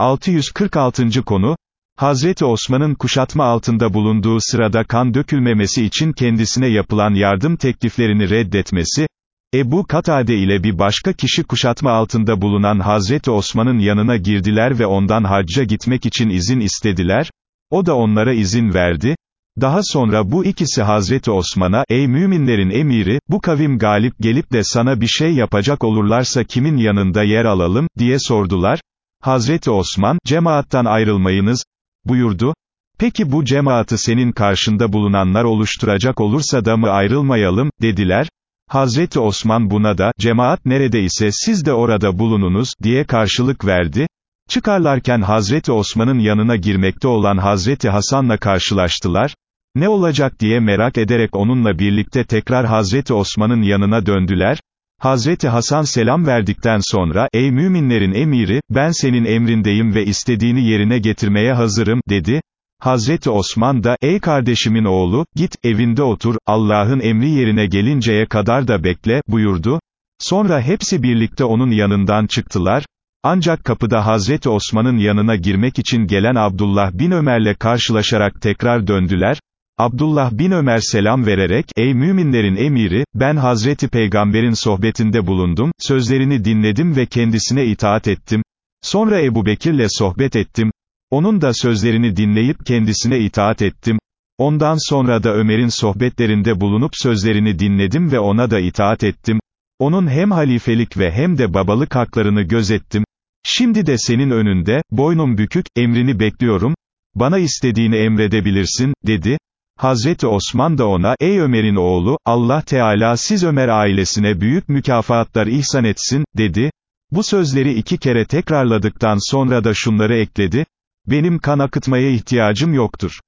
646. konu, Hazreti Osman'ın kuşatma altında bulunduğu sırada kan dökülmemesi için kendisine yapılan yardım tekliflerini reddetmesi, Ebu Katade ile bir başka kişi kuşatma altında bulunan Hazreti Osman'ın yanına girdiler ve ondan hacca gitmek için izin istediler, o da onlara izin verdi, daha sonra bu ikisi Hazreti Osman'a, ey müminlerin emiri, bu kavim galip gelip de sana bir şey yapacak olurlarsa kimin yanında yer alalım, diye sordular, Hazreti Osman, cemaattan ayrılmayınız, buyurdu, peki bu cemaati senin karşında bulunanlar oluşturacak olursa da mı ayrılmayalım, dediler, Hazreti Osman buna da, cemaat nerede ise siz de orada bulununuz, diye karşılık verdi, çıkarlarken Hazreti Osman'ın yanına girmekte olan Hazreti Hasan'la karşılaştılar, ne olacak? diye merak ederek onunla birlikte tekrar Hazreti Osman'ın yanına döndüler, Hazreti Hasan selam verdikten sonra, ey müminlerin emiri, ben senin emrindeyim ve istediğini yerine getirmeye hazırım, dedi. Hazreti Osman da, ey kardeşimin oğlu, git, evinde otur, Allah'ın emri yerine gelinceye kadar da bekle, buyurdu. Sonra hepsi birlikte onun yanından çıktılar. Ancak kapıda Hazreti Osman'ın yanına girmek için gelen Abdullah bin Ömer'le karşılaşarak tekrar döndüler. Abdullah bin Ömer selam vererek, ey müminlerin emiri, ben Hazreti Peygamber'in sohbetinde bulundum, sözlerini dinledim ve kendisine itaat ettim. Sonra Ebu Bekir'le sohbet ettim. Onun da sözlerini dinleyip kendisine itaat ettim. Ondan sonra da Ömer'in sohbetlerinde bulunup sözlerini dinledim ve ona da itaat ettim. Onun hem halifelik ve hem de babalık haklarını gözettim. Şimdi de senin önünde, boynum bükük, emrini bekliyorum, bana istediğini emredebilirsin, dedi. Hazreti Osman da ona, ey Ömer'in oğlu, Allah Teala siz Ömer ailesine büyük mükafatlar ihsan etsin, dedi. Bu sözleri iki kere tekrarladıktan sonra da şunları ekledi, benim kan akıtmaya ihtiyacım yoktur.